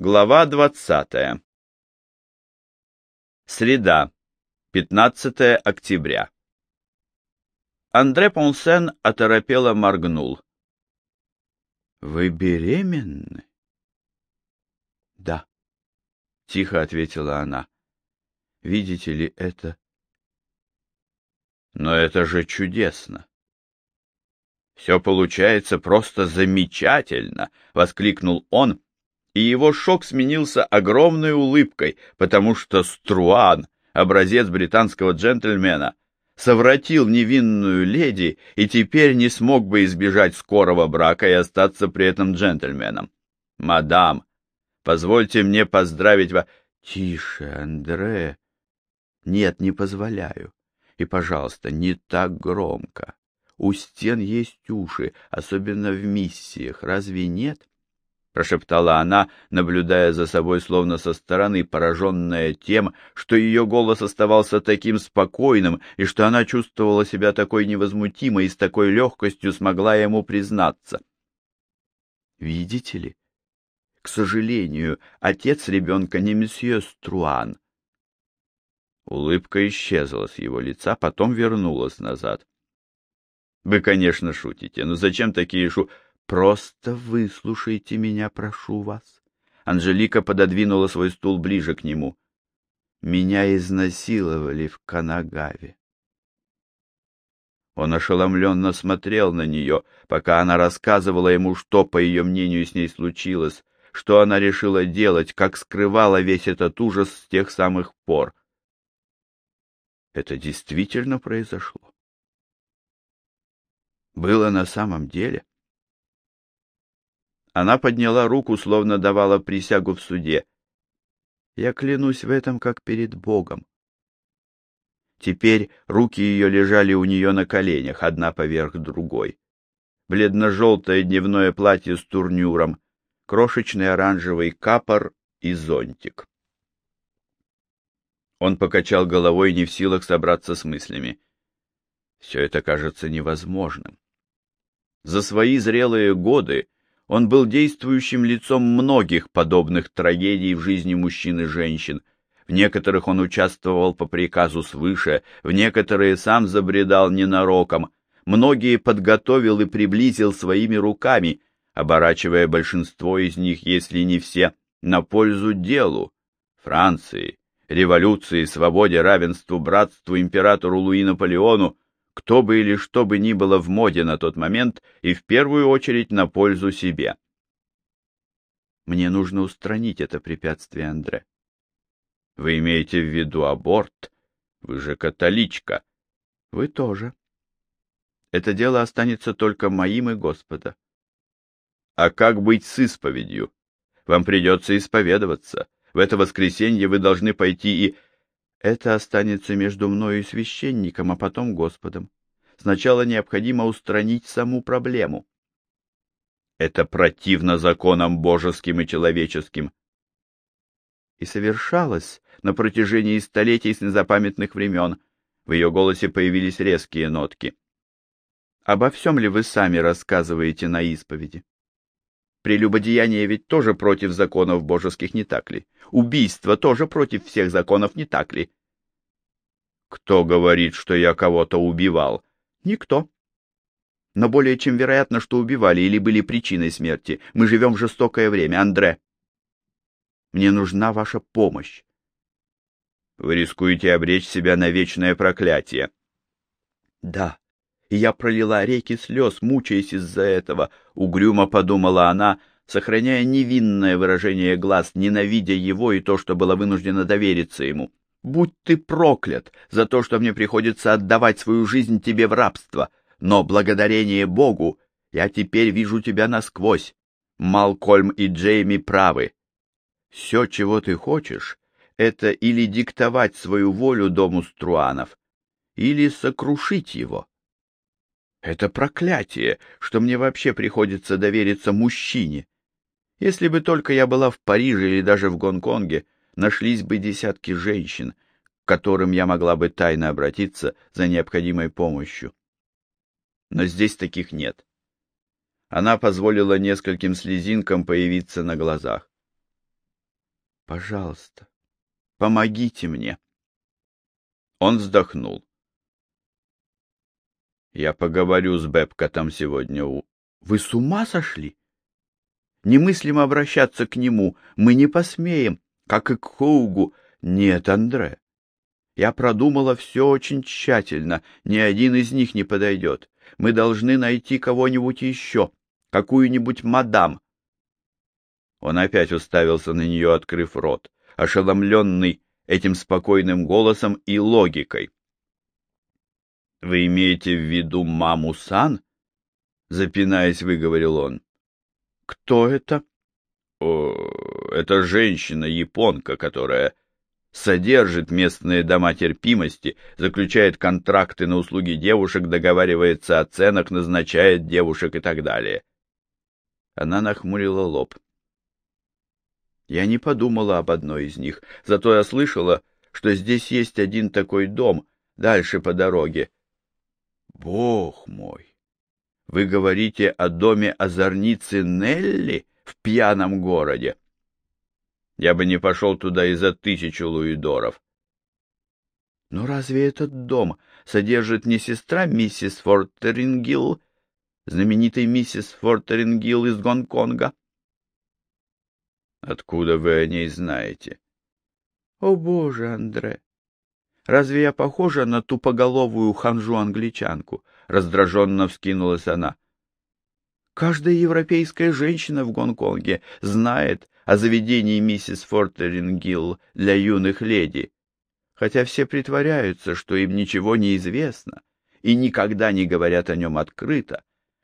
Глава двадцатая. Среда, 15 октября. Андре Понсен оторопело моргнул. — Вы беременны? — Да, — тихо ответила она. — Видите ли это? — Но это же чудесно! — Все получается просто замечательно! — воскликнул он и его шок сменился огромной улыбкой, потому что Струан, образец британского джентльмена, совратил невинную леди и теперь не смог бы избежать скорого брака и остаться при этом джентльменом. «Мадам, позвольте мне поздравить вас...» «Тише, Андре!» «Нет, не позволяю. И, пожалуйста, не так громко. У стен есть уши, особенно в миссиях. Разве нет?» Прошептала она, наблюдая за собой словно со стороны, пораженная тем, что ее голос оставался таким спокойным и что она чувствовала себя такой невозмутимой и с такой легкостью смогла ему признаться. «Видите ли? К сожалению, отец ребенка не месье Струан». Улыбка исчезла с его лица, потом вернулась назад. «Вы, конечно, шутите, но зачем такие шу...» Просто выслушайте меня, прошу вас. Анжелика пододвинула свой стул ближе к нему. Меня изнасиловали в Канагаве. Он ошеломленно смотрел на нее, пока она рассказывала ему, что, по ее мнению, с ней случилось, что она решила делать, как скрывала весь этот ужас с тех самых пор. Это действительно произошло. Было на самом деле. Она подняла руку, словно давала присягу в суде. Я клянусь в этом, как перед Богом. Теперь руки ее лежали у нее на коленях, одна поверх другой. Бледно-желтое дневное платье с турнюром, крошечный оранжевый капор и зонтик. Он покачал головой, не в силах собраться с мыслями. Все это кажется невозможным. За свои зрелые годы он был действующим лицом многих подобных трагедий в жизни мужчин и женщин. В некоторых он участвовал по приказу свыше, в некоторые сам забредал ненароком. Многие подготовил и приблизил своими руками, оборачивая большинство из них, если не все, на пользу делу. Франции, революции, свободе, равенству, братству, императору Луи Наполеону, кто бы или что бы ни было в моде на тот момент, и в первую очередь на пользу себе. Мне нужно устранить это препятствие, Андре. Вы имеете в виду аборт? Вы же католичка. Вы тоже. Это дело останется только моим и Господа. А как быть с исповедью? Вам придется исповедоваться. В это воскресенье вы должны пойти и это останется между мной и священником, а потом Господом. Сначала необходимо устранить саму проблему. Это противно законам божеским и человеческим. И совершалось на протяжении столетий с незапамятных времен. В ее голосе появились резкие нотки. Обо всем ли вы сами рассказываете на исповеди? Прелюбодеяние ведь тоже против законов божеских, не так ли? Убийство тоже против всех законов, не так ли? Кто говорит, что я кого-то убивал? Никто. Но более чем вероятно, что убивали или были причиной смерти. Мы живем в жестокое время, Андре. Мне нужна ваша помощь. Вы рискуете обречь себя на вечное проклятие. Да, и я пролила реки слез, мучаясь из-за этого, — угрюмо подумала она, сохраняя невинное выражение глаз, ненавидя его и то, что было вынуждено довериться ему. «Будь ты проклят за то, что мне приходится отдавать свою жизнь тебе в рабство, но благодарение Богу я теперь вижу тебя насквозь. Малкольм и Джейми правы. Все, чего ты хочешь, это или диктовать свою волю дому Струанов, или сокрушить его. Это проклятие, что мне вообще приходится довериться мужчине. Если бы только я была в Париже или даже в Гонконге, нашлись бы десятки женщин, к которым я могла бы тайно обратиться за необходимой помощью. Но здесь таких нет. Она позволила нескольким слезинкам появиться на глазах. Пожалуйста, помогите мне. Он вздохнул. Я поговорю с Бэбкотом сегодня. Вы с ума сошли? Немыслимо обращаться к нему. Мы не посмеем, как и к Хоугу. Нет, Андре. Я продумала все очень тщательно. Ни один из них не подойдет. Мы должны найти кого-нибудь еще, какую-нибудь мадам. Он опять уставился на нее, открыв рот, ошеломленный этим спокойным голосом и логикой. — Вы имеете в виду маму Сан? — запинаясь, выговорил он. — Кто это? — О, это женщина-японка, которая содержит местные дома терпимости, заключает контракты на услуги девушек, договаривается о ценах, назначает девушек и так далее. Она нахмурила лоб. — я не подумала об одной из них, зато я слышала, что здесь есть один такой дом, дальше по дороге. Бог мой! Вы говорите о доме озорницы Нелли в пьяном городе? Я бы не пошел туда и за тысячу луидоров. Но разве этот дом содержит не сестра миссис Фортерингилл, знаменитой миссис Фортерингилл из Гонконга? Откуда вы о ней знаете? О, боже, Андре! Разве я похожа на тупоголовую ханжу-англичанку? Раздраженно вскинулась она. Каждая европейская женщина в Гонконге знает о заведении миссис Фортерингилл для юных леди, хотя все притворяются, что им ничего не известно и никогда не говорят о нем открыто,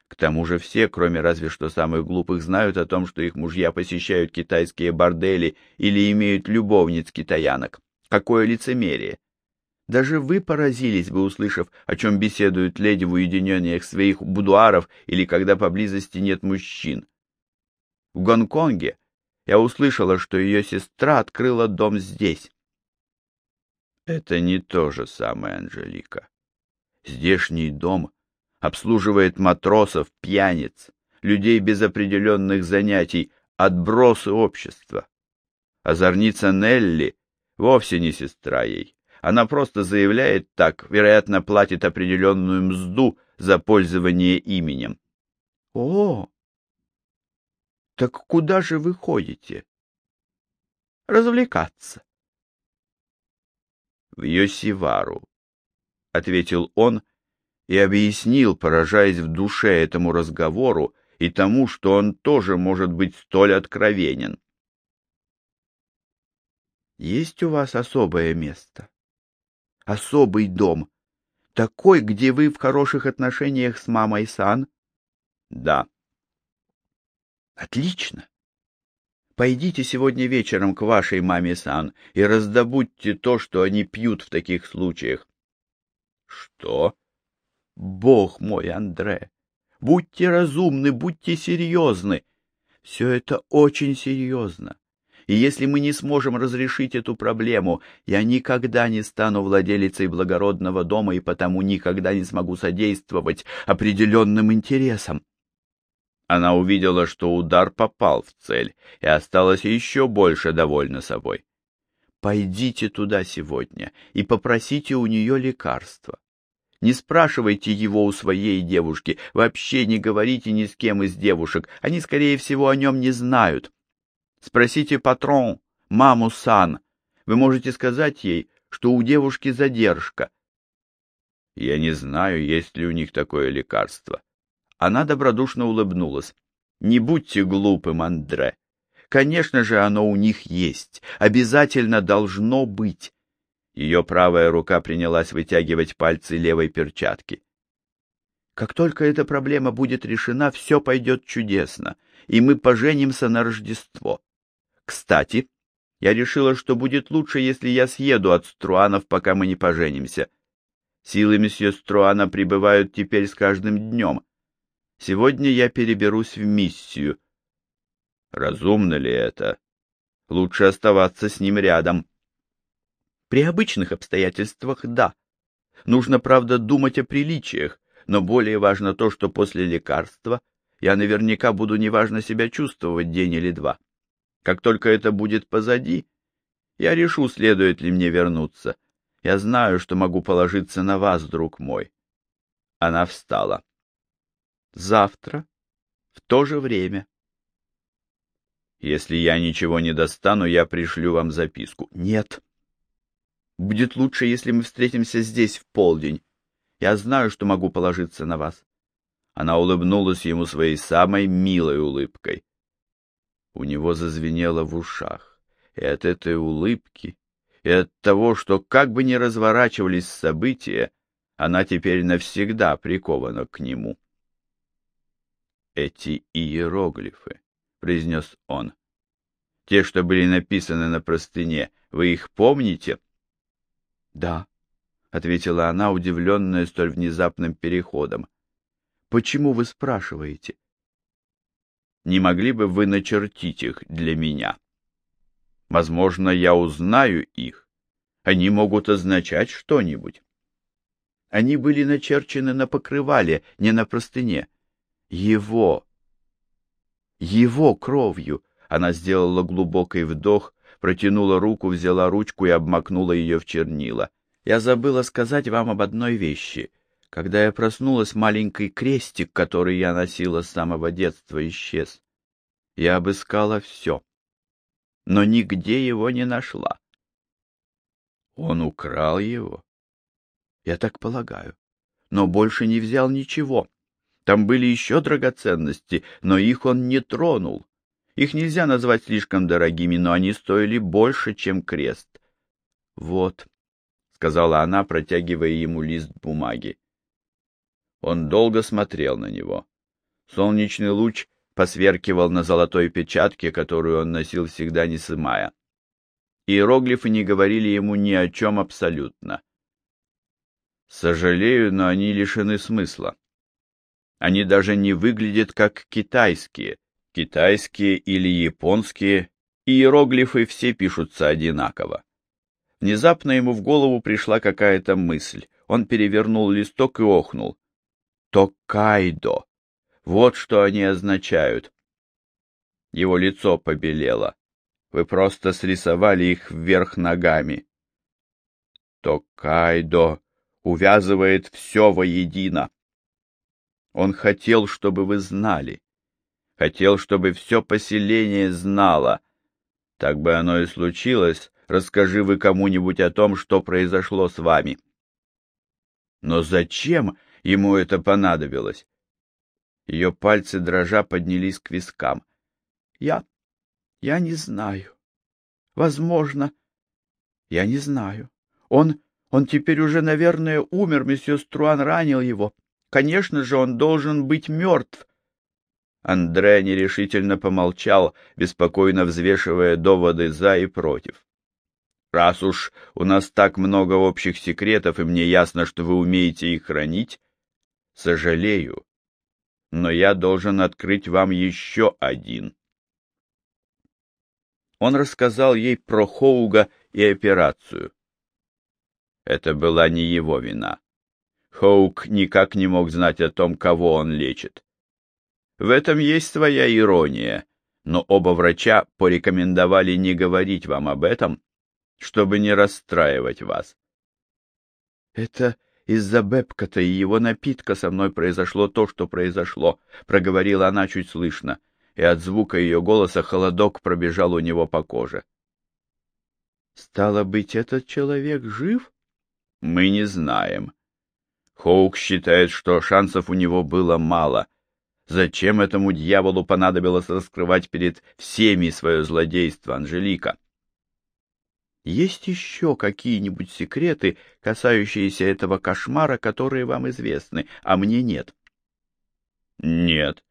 к тому же все, кроме разве что самых глупых, знают о том, что их мужья посещают китайские бордели или имеют любовниц китаянок. Какое лицемерие! Даже вы поразились бы, услышав, о чем беседуют леди в уединениях своих будуаров или когда поблизости нет мужчин. В Гонконге я услышала, что ее сестра открыла дом здесь. Это не то же самое, Анжелика. Здешний дом обслуживает матросов, пьяниц, людей без определенных занятий, отбросы общества. Озорница Нелли вовсе не сестра ей. Она просто заявляет так, вероятно, платит определенную мзду за пользование именем. — О, так куда же вы ходите? — Развлекаться. — В Йосивару, — ответил он, — и объяснил, поражаясь в душе этому разговору и тому, что он тоже может быть столь откровенен. «Есть у вас особое место? Особый дом? Такой, где вы в хороших отношениях с мамой Сан?» «Да». «Отлично. Пойдите сегодня вечером к вашей маме Сан и раздобудьте то, что они пьют в таких случаях». «Что?» Бог мой, Андре, будьте разумны, будьте серьезны. Все это очень серьезно. И если мы не сможем разрешить эту проблему, я никогда не стану владелицей благородного дома и потому никогда не смогу содействовать определенным интересам. Она увидела, что удар попал в цель, и осталась еще больше довольна собой. Пойдите туда сегодня и попросите у нее лекарства. Не спрашивайте его у своей девушки, вообще не говорите ни с кем из девушек, они, скорее всего, о нем не знают. Спросите патрон, маму Сан. Вы можете сказать ей, что у девушки задержка. Я не знаю, есть ли у них такое лекарство. Она добродушно улыбнулась. Не будьте глупым, Андре. Конечно же, оно у них есть. Обязательно должно быть. Ее правая рука принялась вытягивать пальцы левой перчатки. Как только эта проблема будет решена, все пойдет чудесно, и мы поженимся на Рождество. Кстати, я решила, что будет лучше, если я съеду от Струанов, пока мы не поженимся. Силы месье Струана прибывают теперь с каждым днем. Сегодня я переберусь в миссию. Разумно ли это? Лучше оставаться с ним рядом. При обычных обстоятельствах – да. Нужно, правда, думать о приличиях, но более важно то, что после лекарства я наверняка буду неважно себя чувствовать день или два. Как только это будет позади, Я решу, следует ли мне вернуться. Я знаю, что могу положиться на вас, друг мой. Она встала. Завтра, в то же время. Если я ничего не достану, я пришлю вам записку. Нет. Будет лучше, если мы встретимся здесь в полдень. Я знаю, что могу положиться на вас. Она улыбнулась ему своей самой милой улыбкой. У него зазвенело в ушах. И от этой улыбки, и от того, что как бы ни разворачивались события, она теперь навсегда прикована к нему. «Эти иероглифы», — произнес он, — «те, что были написаны на простыне, вы их помните?» «Да», — ответила она, удивленная столь внезапным переходом. «Почему вы спрашиваете?» «Не могли бы вы начертить их для меня?» «Возможно, я узнаю их. Они могут означать что-нибудь». Они были начерчены на покрывале, не на простыне. Его, его кровью. Она сделала глубокий вдох, протянула руку, взяла ручку и обмакнула ее в чернила. Я забыла сказать вам об одной вещи. Когда я проснулась, маленький крестик, который я носила с самого детства, исчез. Я обыскала все, но нигде его не нашла. Он украл его. Я так полагаю. Но больше не взял ничего. Там были еще драгоценности, но их он не тронул. Их нельзя назвать слишком дорогими, но они стоили больше, чем крест. Вот, — сказала она, протягивая ему лист бумаги. Он долго смотрел на него. Солнечный луч посверкивал на золотой печатке, которую он носил всегда не сымая. Иероглифы не говорили ему ни о чем абсолютно. Сожалею, но они лишены смысла. Они даже не выглядят как китайские. Китайские или японские иероглифы все пишутся одинаково. Внезапно ему в голову пришла какая-то мысль. Он перевернул листок и охнул. Токайдо. Вот что они означают. Его лицо побелело. Вы просто срисовали их вверх ногами. Токайдо увязывает все воедино. Он хотел, чтобы вы знали. Хотел, чтобы все поселение знало. Так бы оно и случилось, расскажи вы кому-нибудь о том, что произошло с вами. Но зачем ему это понадобилось? Ее пальцы дрожа поднялись к вискам. Я... я не знаю. Возможно. Я не знаю. Он он теперь уже, наверное, умер, месье Струан ранил его. Конечно же, он должен быть мертв. Андре нерешительно помолчал, беспокойно взвешивая доводы за и против. Раз уж у нас так много общих секретов, и мне ясно, что вы умеете их хранить, сожалею, но я должен открыть вам еще один. Он рассказал ей про Хоуга и операцию. Это была не его вина. Хоук никак не мог знать о том, кого он лечит. В этом есть своя ирония, но оба врача порекомендовали не говорить вам об этом, чтобы не расстраивать вас. Это из-за Бепкота и его напитка со мной произошло то, что произошло, проговорила она чуть слышно, и от звука ее голоса холодок пробежал у него по коже. Стало быть, этот человек жив? Мы не знаем. Хоук считает, что шансов у него было мало. Зачем этому дьяволу понадобилось раскрывать перед всеми свое злодейство, Анжелика? Есть еще какие-нибудь секреты, касающиеся этого кошмара, которые вам известны, а мне нет? Нет.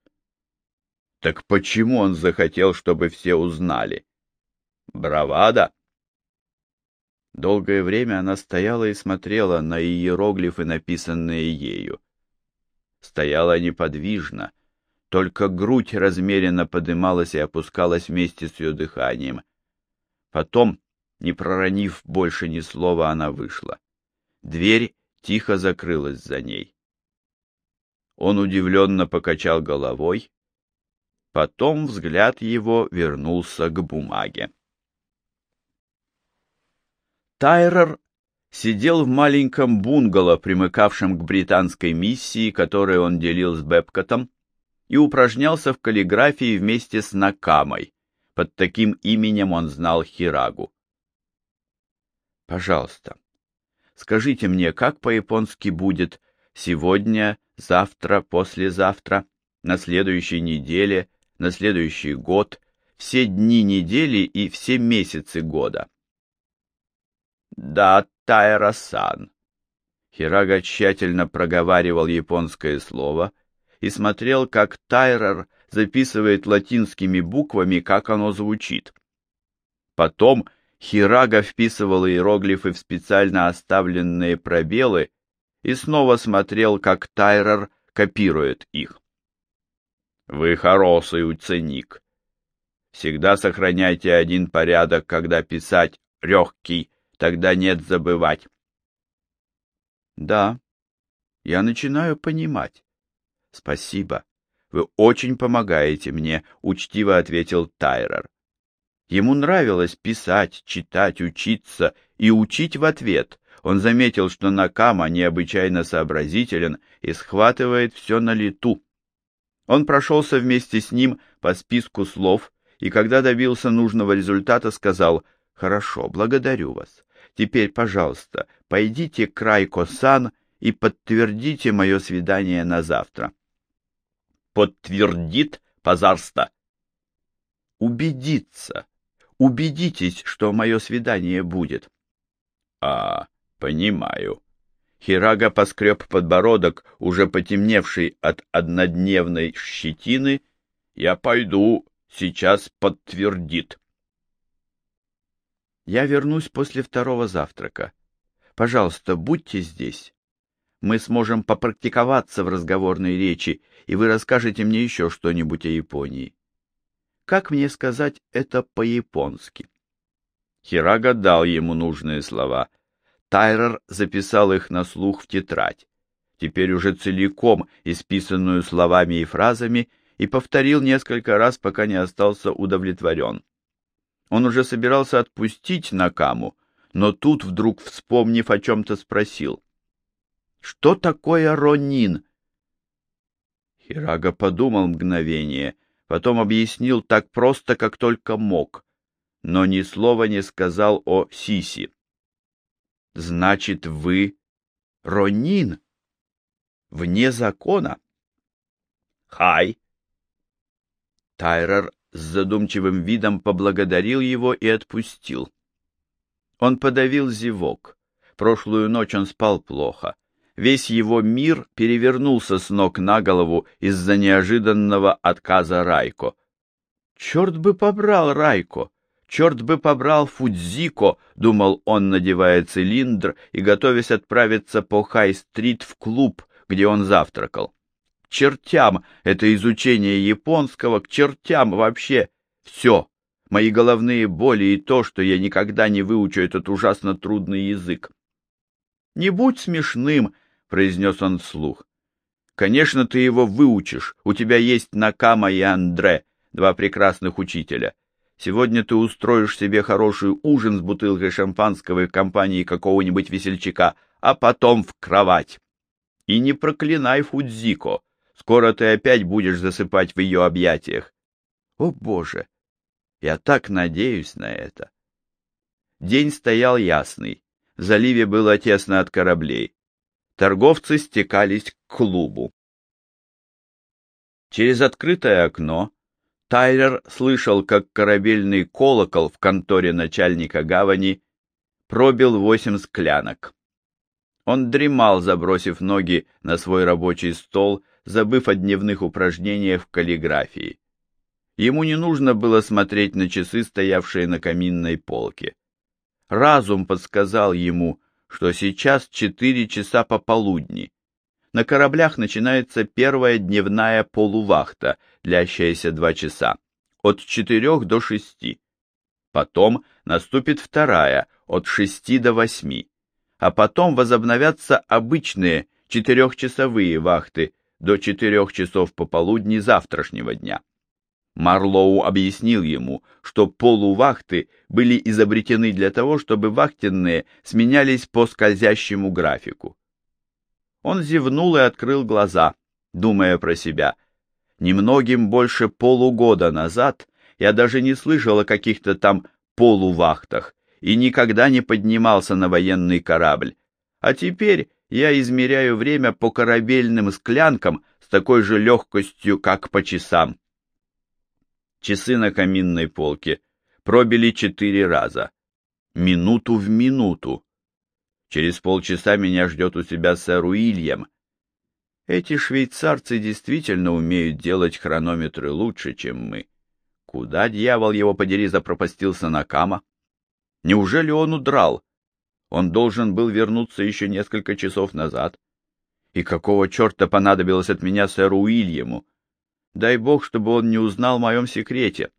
Так почему он захотел, чтобы все узнали? Бравада? Долгое время она стояла и смотрела на иероглифы, написанные ею. Стояла неподвижно, только грудь размеренно подымалась и опускалась вместе с ее дыханием. Потом, не проронив больше ни слова, она вышла. Дверь тихо закрылась за ней. Он удивленно покачал головой, потом взгляд его вернулся к бумаге. Тайрер сидел в маленьком бунгало, примыкавшем к британской миссии, которую он делил с Бепкотом, и упражнялся в каллиграфии вместе с Накамой. Под таким именем он знал Хирагу. «Пожалуйста, скажите мне, как по-японски будет сегодня, завтра, послезавтра, на следующей неделе, на следующий год, все дни недели и все месяцы года?» «Да, Тайра-сан». Хирага тщательно проговаривал японское слово и смотрел, как Тайрер записывает латинскими буквами, как оно звучит. Потом Хирага вписывал иероглифы в специально оставленные пробелы и снова смотрел, как Тайрер копирует их. «Вы хороший ученик. Всегда сохраняйте один порядок, когда писать легкий тогда нет забывать. Да, я начинаю понимать. Спасибо. Вы очень помогаете мне, учтиво ответил Тайрер. Ему нравилось писать, читать, учиться и учить в ответ. Он заметил, что Накама необычайно сообразителен и схватывает все на лету. Он прошелся вместе с ним по списку слов и, когда добился нужного результата, сказал «Хорошо, благодарю вас. Теперь, пожалуйста, пойдите к Райко-сан и подтвердите мое свидание на завтра. Подтвердит, пожалуйста. Убедиться. Убедитесь, что мое свидание будет. А, понимаю. Хирага поскреб подбородок, уже потемневший от однодневной щетины. Я пойду, сейчас подтвердит. Я вернусь после второго завтрака. Пожалуйста, будьте здесь. Мы сможем попрактиковаться в разговорной речи, и вы расскажете мне еще что-нибудь о Японии. Как мне сказать это по-японски? Хирага дал ему нужные слова. Тайрер записал их на слух в тетрадь, теперь уже целиком исписанную словами и фразами, и повторил несколько раз, пока не остался удовлетворен. Он уже собирался отпустить Накаму, но тут, вдруг вспомнив о чем-то, спросил. «Что такое ронин?» Хирага подумал мгновение, потом объяснил так просто, как только мог, но ни слова не сказал о Сиси. «Значит, вы ронин? Вне закона?» «Хай!» Тайрер с задумчивым видом поблагодарил его и отпустил. Он подавил зевок. Прошлую ночь он спал плохо. Весь его мир перевернулся с ног на голову из-за неожиданного отказа Райко. «Черт бы побрал Райко! Черт бы побрал Фудзико!» — думал он, надевая цилиндр и готовясь отправиться по Хай-стрит в клуб, где он завтракал чертям это изучение японского, к чертям вообще все. Мои головные боли и то, что я никогда не выучу этот ужасно трудный язык. «Не будь смешным», — произнес он вслух. «Конечно, ты его выучишь. У тебя есть Накама и Андре, два прекрасных учителя. Сегодня ты устроишь себе хороший ужин с бутылкой шампанского в компании какого-нибудь весельчака, а потом в кровать. И не проклинай Фудзико. Скоро ты опять будешь засыпать в ее объятиях. О, Боже! Я так надеюсь на это. День стоял ясный. В заливе было тесно от кораблей. Торговцы стекались к клубу. Через открытое окно Тайлер слышал, как корабельный колокол в конторе начальника гавани пробил восемь склянок. Он дремал, забросив ноги на свой рабочий стол забыв о дневных упражнениях в каллиграфии. Ему не нужно было смотреть на часы, стоявшие на каминной полке. Разум подсказал ему, что сейчас четыре часа пополудни. На кораблях начинается первая дневная полувахта, длящаяся два часа, от четырех до шести. Потом наступит вторая, от шести до восьми. А потом возобновятся обычные четырехчасовые вахты, до четырех часов пополудни завтрашнего дня. Марлоу объяснил ему, что полувахты были изобретены для того, чтобы вахтенные сменялись по скользящему графику. Он зевнул и открыл глаза, думая про себя. Немногим больше полугода назад я даже не слышал о каких-то там полувахтах и никогда не поднимался на военный корабль. А теперь я измеряю время по корабельным склянкам с такой же легкостью, как по часам. Часы на каминной полке пробили четыре раза. Минуту в минуту. Через полчаса меня ждет у себя сэр Уильям. Эти швейцарцы действительно умеют делать хронометры лучше, чем мы. Куда, дьявол его подери, запропастился Накама? Неужели он удрал? Он должен был вернуться еще несколько часов назад. И какого черта понадобилось от меня сэру Уильяму? Дай бог, чтобы он не узнал в моем секрете.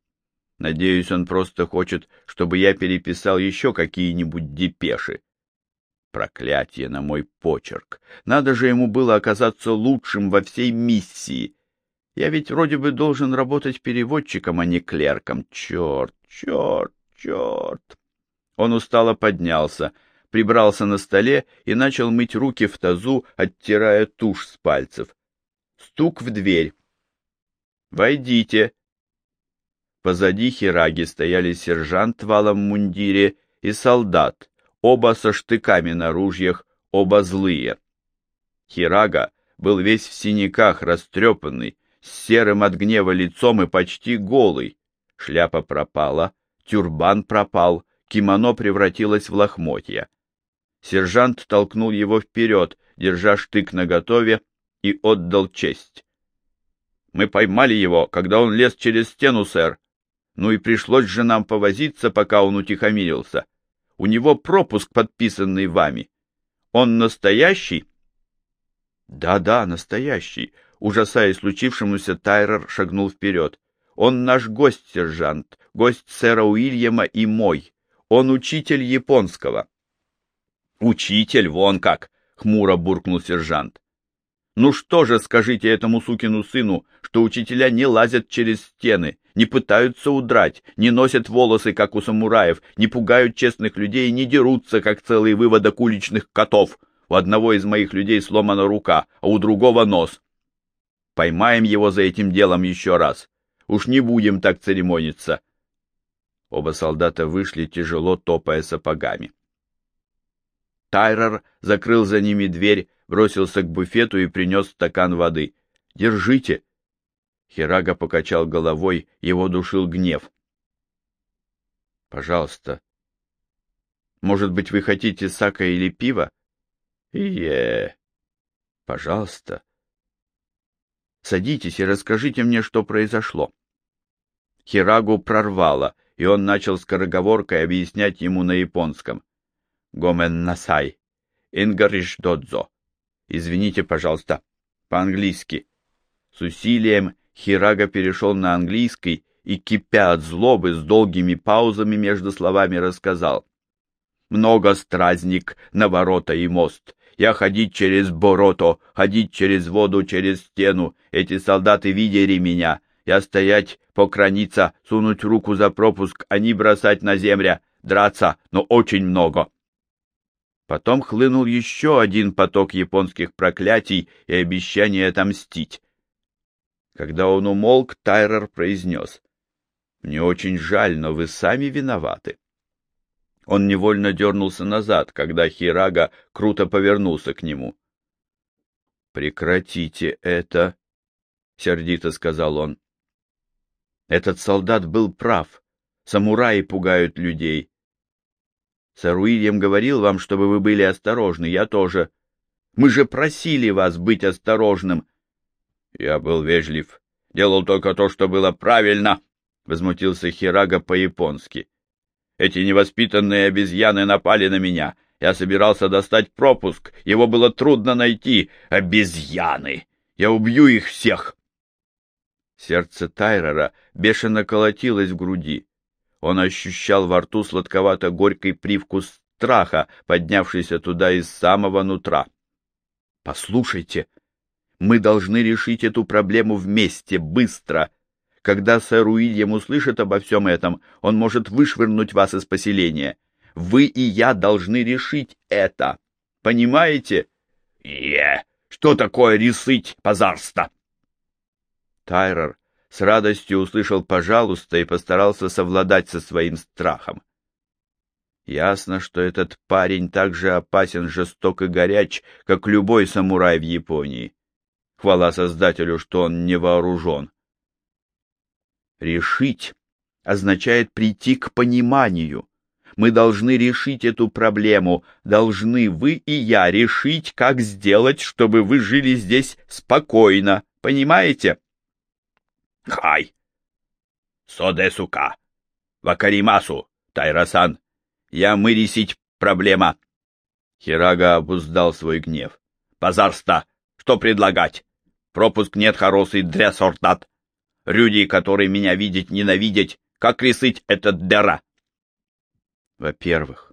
Надеюсь, он просто хочет, чтобы я переписал еще какие-нибудь депеши. Проклятие на мой почерк! Надо же ему было оказаться лучшим во всей миссии. Я ведь вроде бы должен работать переводчиком, а не клерком. Черт, черт, черт! Он устало поднялся, прибрался на столе и начал мыть руки в тазу, оттирая тушь с пальцев. Стук в дверь. «Войдите!» Позади Хираги стояли сержант в алом мундире и солдат, оба со штыками на ружьях, оба злые. Хирага был весь в синяках, растрепанный, с серым от гнева лицом и почти голый. Шляпа пропала, тюрбан пропал, кимоно превратилось в лохмотья. Сержант толкнул его вперед, держа штык наготове, и отдал честь. Мы поймали его, когда он лез через стену, сэр. Ну и пришлось же нам повозиться, пока он утихомирился. У него пропуск, подписанный вами. Он настоящий? Да-да, настоящий. Ужасаясь случившемуся, Тайрер шагнул вперед. Он наш гость, сержант, гость сэра Уильяма и мой. Он учитель японского. Учитель, вон как! — хмуро буркнул сержант. Ну что же, скажите этому сукину сыну, что учителя не лазят через стены, не пытаются удрать, не носят волосы, как у самураев, не пугают честных людей и не дерутся, как целый выводок уличных котов. У одного из моих людей сломана рука, а у другого нос. Поймаем его за этим делом еще раз. Уж не будем так церемониться. Оба солдата вышли, тяжело топая сапогами. Тайрер закрыл за ними дверь, бросился к буфету и принес стакан воды. «Держите!» Хирага покачал головой, его душил гнев. «Пожалуйста. Может быть, вы хотите сака или пива?» «Ие! Пожалуйста. Садитесь и расскажите мне, что произошло». Хирагу прорвало, и он начал скороговоркой объяснять ему на японском. «Гомен насай, ингариш додзо, Извините, пожалуйста, по-английски. С усилием Хирага перешел на английский и, кипя от злобы, с долгими паузами между словами рассказал. «Много стразник на ворота и мост. Я ходить через борото, ходить через воду, через стену. Эти солдаты видели меня. Я стоять по границе, сунуть руку за пропуск, они бросать на земля, драться, но очень много. Потом хлынул еще один поток японских проклятий и обещания отомстить. Когда он умолк, Тайрер произнес. «Мне очень жаль, но вы сами виноваты». Он невольно дернулся назад, когда Хирага круто повернулся к нему. «Прекратите это», — сердито сказал он. «Этот солдат был прав. Самураи пугают людей. Сэр Уильям говорил вам, чтобы вы были осторожны, я тоже. Мы же просили вас быть осторожным. Я был вежлив, делал только то, что было правильно, — возмутился Хирага по-японски. Эти невоспитанные обезьяны напали на меня. Я собирался достать пропуск, его было трудно найти. Обезьяны! Я убью их всех! Сердце Тайрера бешено колотилось в груди. Он ощущал во рту сладковато-горький привкус страха, поднявшийся туда из самого нутра. «Послушайте, мы должны решить эту проблему вместе, быстро. Когда сэр Уильям услышит обо всем этом, он может вышвырнуть вас из поселения. Вы и я должны решить это. Понимаете? Е, что такое рисыть, позарста? Тайрер с радостью услышал «пожалуйста» и постарался совладать со своим страхом. Ясно, что этот парень так же опасен, жесток и горяч, как любой самурай в Японии. Хвала Создателю, что он не вооружен. Решить означает прийти к пониманию. Мы должны решить эту проблему, должны вы и я решить, как сделать, чтобы вы жили здесь спокойно, понимаете? Хай! Содесука! Вакаримасу, Тайрасан! Я мырисить проблема. Хирага обуздал свой гнев. Позарста! Что предлагать? Пропуск нет хороший дря сортат. Люди, которые меня видеть, ненавидеть, как рисыть этот дыра? Во-первых,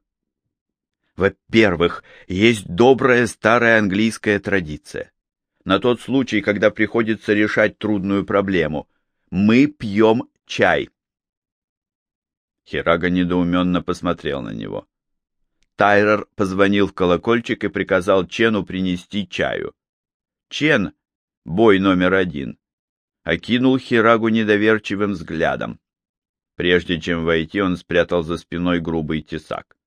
во-первых, есть добрая старая английская традиция. На тот случай, когда приходится решать трудную проблему, мы пьем чай. Хирага недоуменно посмотрел на него. Тайрер позвонил в колокольчик и приказал Чену принести чаю. Чен, бой номер один, окинул Хирагу недоверчивым взглядом. Прежде чем войти, он спрятал за спиной грубый тесак.